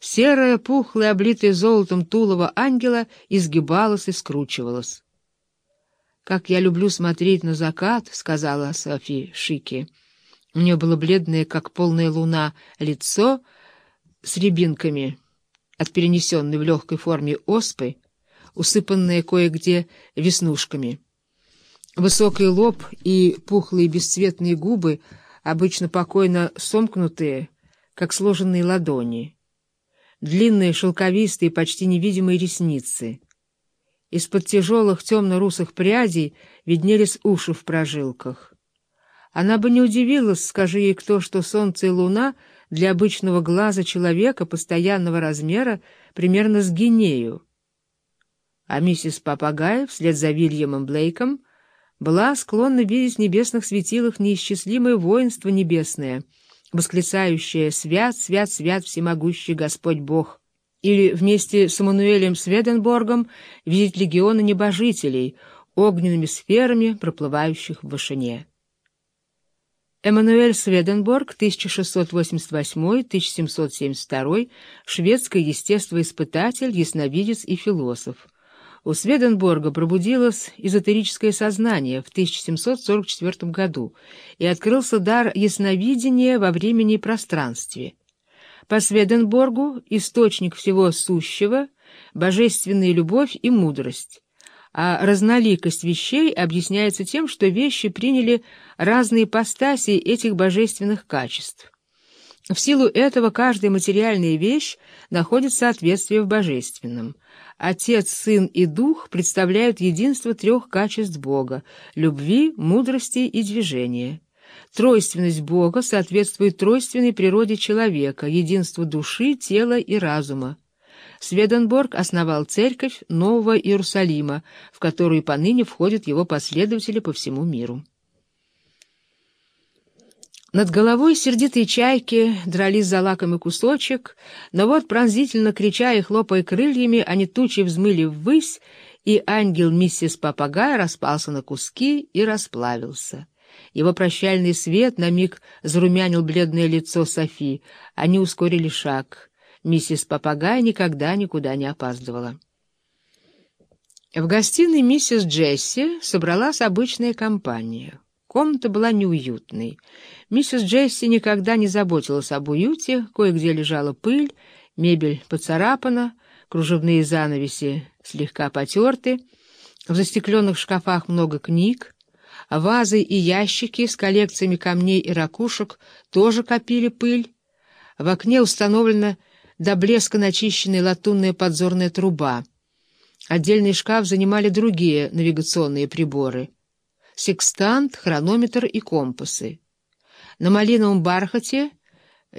серое, пухлое, облитое золотом тулово ангела изгибалось и скручивалось. «Как я люблю смотреть на закат», — сказала Софи Шики. У нее было бледное, как полная луна, лицо с рябинками от перенесенной в легкой форме оспы, усыпанное кое-где веснушками. Высокий лоб и пухлые бесцветные губы, обычно покойно сомкнутые, как сложенные ладони. Длинные, шелковистые, почти невидимые ресницы. Из-под тяжелых темно-русых прядей виднелись уши в прожилках. Она бы не удивилась, скажи ей кто, что солнце и луна для обычного глаза человека постоянного размера примерно с гинею. А миссис Папагай, вслед за Вильямом Блейком, была склонна видеть в небесных светилах неисчислимое воинство небесное, восклицающее «Свят, свят, свят, всемогущий Господь Бог!» или вместе с Эммануэлем Сведенборгом видеть легионы небожителей, огненными сферами, проплывающих в вышине. Эммануэль Сведенборг, 1688-1772, шведский естествоиспытатель, ясновидец и философ. У Сведенборга пробудилось эзотерическое сознание в 1744 году и открылся дар ясновидения во времени и пространстве. По Сведенборгу источник всего сущего — божественная любовь и мудрость, а разноликость вещей объясняется тем, что вещи приняли разные ипостаси этих божественных качеств. В силу этого каждая материальная вещь находит соответствие в божественном. Отец, Сын и Дух представляют единство трех качеств Бога — любви, мудрости и движения. Тройственность Бога соответствует тройственной природе человека, единству души, тела и разума. Сведенборг основал церковь Нового Иерусалима, в которую поныне входят его последователи по всему миру. Над головой сердитые чайки дрались за лакомый кусочек, но вот, пронзительно крича и хлопая крыльями, они тучи взмыли ввысь, и ангел миссис Папагай распался на куски и расплавился. Его прощальный свет на миг зарумянил бледное лицо Софи. Они ускорили шаг. Миссис Папагай никогда никуда не опаздывала. В гостиной миссис Джесси собралась обычная компания. Комната была неуютной. Миссис Джесси никогда не заботилась об уюте, кое-где лежала пыль, мебель поцарапана, кружевные занавеси слегка потерты, в застекленных шкафах много книг, вазы и ящики с коллекциями камней и ракушек тоже копили пыль. В окне установлена до блеска начищенная латунная подзорная труба. Отдельный шкаф занимали другие навигационные приборы — секстант, хронометр и компасы. На малиновом бархате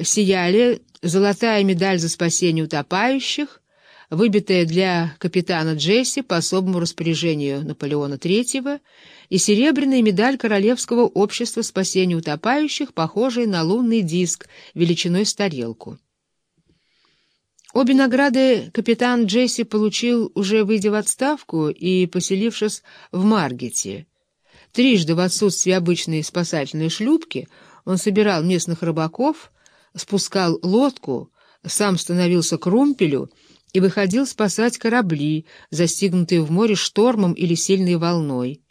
сияли золотая медаль за спасение утопающих, выбитая для капитана Джесси по особому распоряжению Наполеона III, и серебряная медаль Королевского общества спасения утопающих, похожая на лунный диск величиной с тарелку. Обе награды капитан Джесси получил, уже выйдя в отставку и поселившись в Маргете. Трижды в отсутствие обычной спасательной шлюпки он собирал местных рыбаков, спускал лодку, сам становился к румпелю и выходил спасать корабли, застигнутые в море штормом или сильной волной.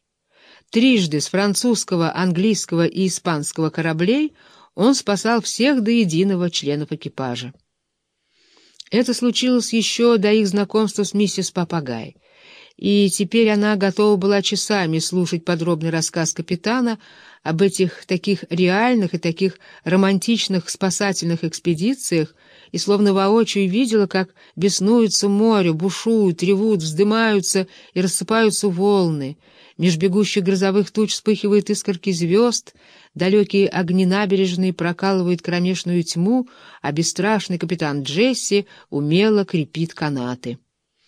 Трижды с французского, английского и испанского кораблей он спасал всех до единого членов экипажа. Это случилось еще до их знакомства с миссис Папагай, и теперь она готова была часами слушать подробный рассказ капитана об этих таких реальных и таких романтичных спасательных экспедициях, и словно воочию видела, как беснуется море, бушуют, ревут, вздымаются и рассыпаются волны. Меж бегущих грозовых туч вспыхивают искорки звезд, далекие огни набережной прокалывают кромешную тьму, а бесстрашный капитан Джесси умело крепит канаты.